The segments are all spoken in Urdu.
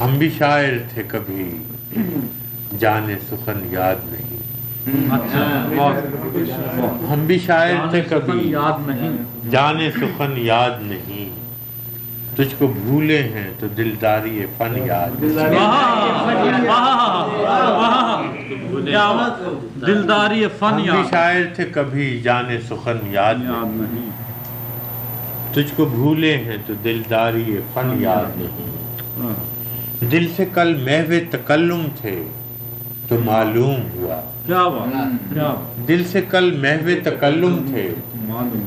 ہم بھی شاعر تھے کبھی۔ جانے سخن یاد نہیں۔ اچھا بہت۔ ہم بھی شاعر تھے کبھی۔ یاد نہیں۔ جانے سخن یاد نہیں۔ تجھ کو بھولے ہیں تو دلداری فن یاد نہیں۔ کیا بات؟ دلداری فن ہم بھی یاد۔ شاعر تھے کبھی۔ جانے سخن یاد نہیں۔ یاد نہیں۔ تجھ کو بھولے ہیں تو دلداری فن یاد نہیں۔ ہاں۔ دل سے کل محو تکلم تھے تو معلوم ہوا۔ کیا دل سے کل محو تکلم تھے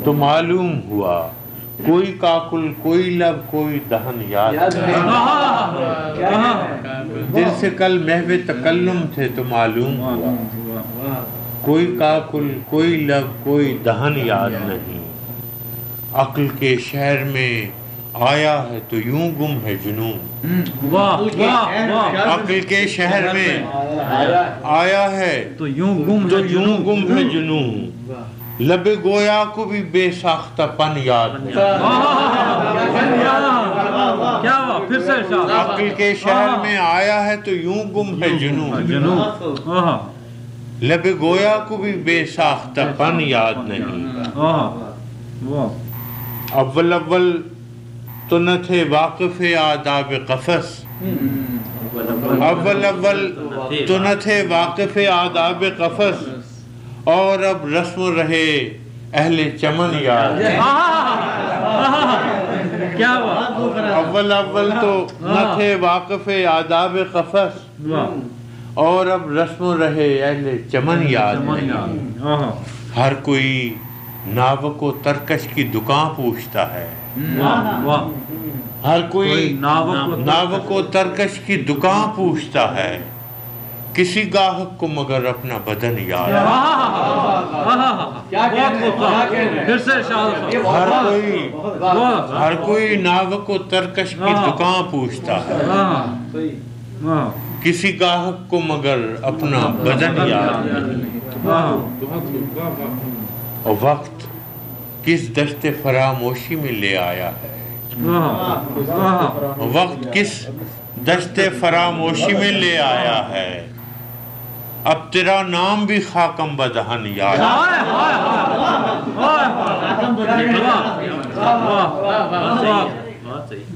تو معلوم ہوا۔ کوئی کاکل کوئی لب کوئی دہن یاد دل سے کل محو تکلم تھے تو معلوم ہوا۔ معلوم ہوا کوئی کاکل کوئی لب کوئی دہن یاد نہیں۔ عقل کے شہر میں آیا ہے تو یوں گم ہے جنون واہ واہ واہ عقل کے شہر میں آیا ہے تو یوں گم تو ہے یوں جنوں گم ہے جنون لب گویا کو بھی بے ساختہ پن یاد نہیں کیا بات پھر سے ارشاد عقل کے شہر میں آیا ہے تو یوں گم ہے جنون لب گویا کو بھی بے ساختہ پن یاد نہیں اول اول تو نہ تھے واقف آداب قفص اول اول تو نہ تھے واقف آداب قفص اور اب رسم رہے اہل چمن بات۔ اول اول تو نہ تھے واقف آداب قفص اور اب رسم رہے اہل چمن یاد یاد آہا ہر کوئی ناوک و ترکش کی دکان پوچھتا ہے۔ ہر کوئی ناوک و ترکش کی دکان پوچھتا ہے۔ کسی گاہک کو مگر اپنا بدن یاد ہر کوئی واہ ہر کوئی ناوک و ترکش کی۔ دکان پوچھتا ہے۔ کسی گاہک کو مگر اپنا بدن یاد نہیں اور وقت کس دشت فراموشی میں لے آیا ہے وقت کس دشت فراموشی میں لے آیا ہے اب تیرا نام بھی خاکم بدہن یاد۔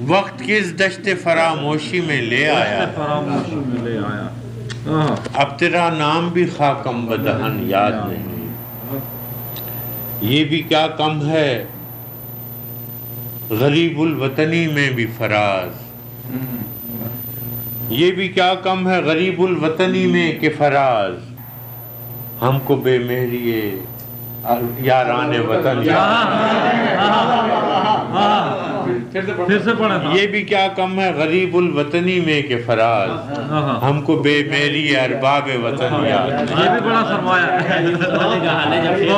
وقت کس دشت فراموشی میں لے آیا فراموشی میں لے آیا اب تیرا نام بھی خاکم بدہن یاد نہیں یہ بھی کیا کم ہے؟ غریب الوطنی میں بھی فراز۔ یہ بھی کیا کم ہے؟ غریب الوطنی میں کہ فراز۔ ہم کو بے مہریے یاران وطن۔ سے پڑھیں تھا یہ بھی کیا کم ہے؟ غریب الوطنی میں کہ فراز۔ ہم کو بے میری ارباب وطن۔ یاد یہ بھی بڑا سرمایہ ہے۔